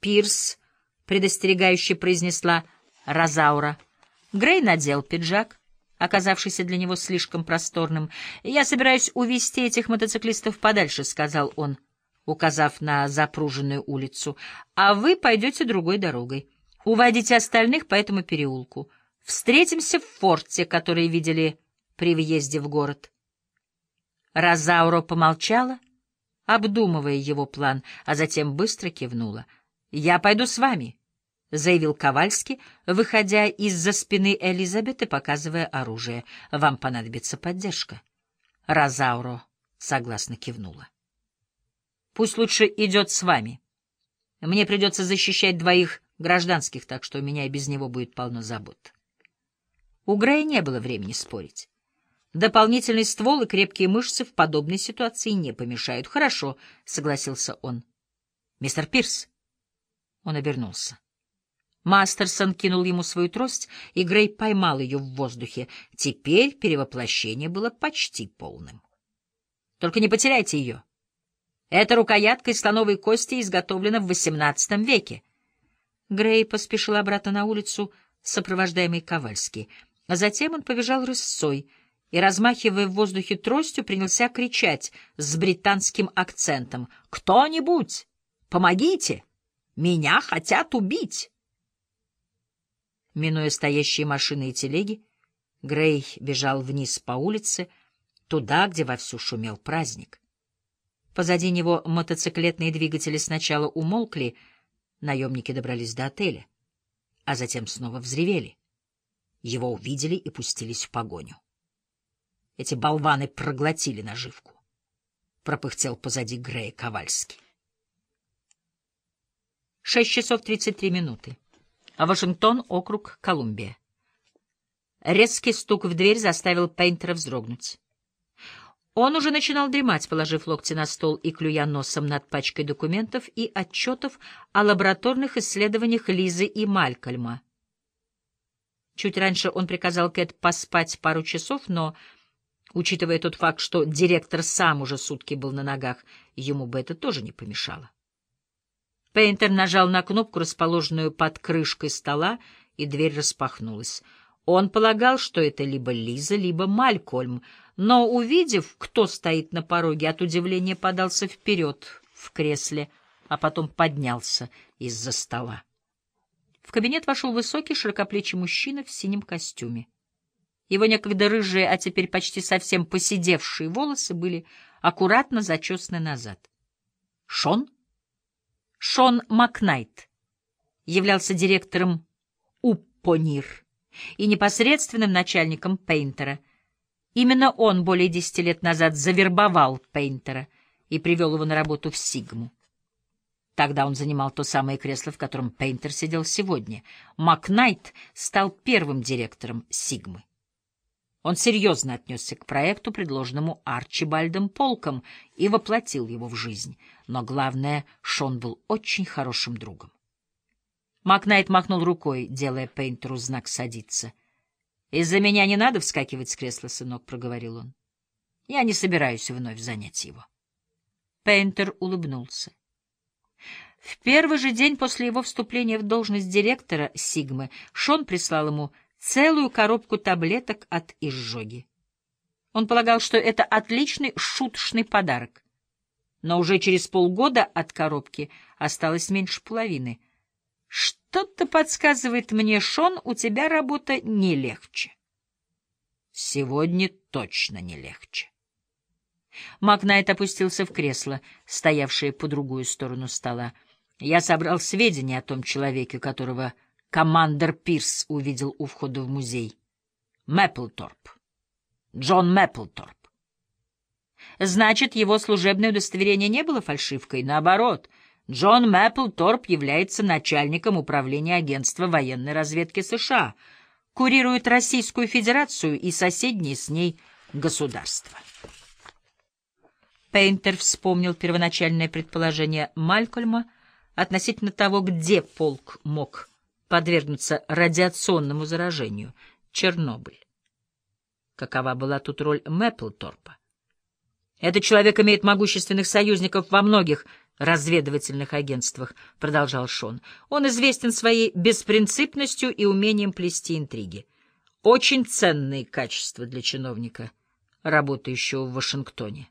Пирс, предостерегающе произнесла Розаура. Грей надел пиджак, оказавшийся для него слишком просторным. «Я собираюсь увести этих мотоциклистов подальше», — сказал он, указав на запруженную улицу. «А вы пойдете другой дорогой. Уводите остальных по этому переулку. Встретимся в форте, который видели при въезде в город». Розауро помолчала, обдумывая его план, а затем быстро кивнула. «Я пойду с вами». — заявил Ковальский, выходя из-за спины Элизабет и показывая оружие. — Вам понадобится поддержка. Розауро согласно кивнула. — Пусть лучше идет с вами. Мне придется защищать двоих гражданских, так что у меня и без него будет полно забот. У Грея не было времени спорить. Дополнительный ствол и крепкие мышцы в подобной ситуации не помешают. — Хорошо, — согласился он. — Мистер Пирс. Он обернулся. Мастерсон кинул ему свою трость, и Грей поймал ее в воздухе. Теперь перевоплощение было почти полным. Только не потеряйте ее. Эта рукоятка из слоновой кости изготовлена в XVIII веке. Грей поспешил обратно на улицу, сопровождаемый Ковальски. А затем он побежал рысцой и, размахивая в воздухе тростью, принялся кричать с британским акцентом. «Кто-нибудь! Помогите! Меня хотят убить!» Минуя стоящие машины и телеги, Грей бежал вниз по улице, туда, где вовсю шумел праздник. Позади него мотоциклетные двигатели сначала умолкли, наемники добрались до отеля, а затем снова взревели. Его увидели и пустились в погоню. Эти болваны проглотили наживку. Пропыхтел позади Грея Ковальский. Шесть часов тридцать три минуты. Вашингтон, округ Колумбия. Резкий стук в дверь заставил Пейнтера вздрогнуть. Он уже начинал дремать, положив локти на стол и клюя носом над пачкой документов и отчетов о лабораторных исследованиях Лизы и Малькольма. Чуть раньше он приказал Кэт поспать пару часов, но, учитывая тот факт, что директор сам уже сутки был на ногах, ему бы это тоже не помешало. Пейнтер нажал на кнопку, расположенную под крышкой стола, и дверь распахнулась. Он полагал, что это либо Лиза, либо Малькольм, но, увидев, кто стоит на пороге, от удивления подался вперед в кресле, а потом поднялся из-за стола. В кабинет вошел высокий, широкоплечий мужчина в синем костюме. Его некогда рыжие, а теперь почти совсем поседевшие волосы были аккуратно зачесаны назад. «Шон?» Шон Макнайт являлся директором Уппонир и непосредственным начальником Пейнтера. Именно он более десяти лет назад завербовал Пейнтера и привел его на работу в Сигму. Тогда он занимал то самое кресло, в котором Пейнтер сидел сегодня. Макнайт стал первым директором Сигмы. Он серьезно отнесся к проекту, предложенному Арчибальдом Полком, и воплотил его в жизнь. Но главное, Шон был очень хорошим другом. Макнайт махнул рукой, делая Пейнтеру знак «садиться». «Из-за меня не надо вскакивать с кресла, сынок», — проговорил он. «Я не собираюсь вновь занять его». Пейнтер улыбнулся. В первый же день после его вступления в должность директора «Сигмы» Шон прислал ему целую коробку таблеток от изжоги. Он полагал, что это отличный шуточный подарок. Но уже через полгода от коробки осталось меньше половины. Что-то подсказывает мне, Шон, у тебя работа не легче. Сегодня точно не легче. Макнайт опустился в кресло, стоявшее по другую сторону стола. Я собрал сведения о том человеке, которого командир Пирс увидел у входа в музей. Мэпплторп. Джон Мэпплторп. Значит, его служебное удостоверение не было фальшивкой. Наоборот, Джон Мэпплторп является начальником управления агентства военной разведки США, курирует Российскую Федерацию и соседние с ней государства. Пейнтер вспомнил первоначальное предположение Малькольма относительно того, где полк мог подвергнуться радиационному заражению — Чернобыль. Какова была тут роль Мэпплторпа? Этот человек имеет могущественных союзников во многих разведывательных агентствах, — продолжал Шон. Он известен своей беспринципностью и умением плести интриги. Очень ценные качества для чиновника, работающего в Вашингтоне.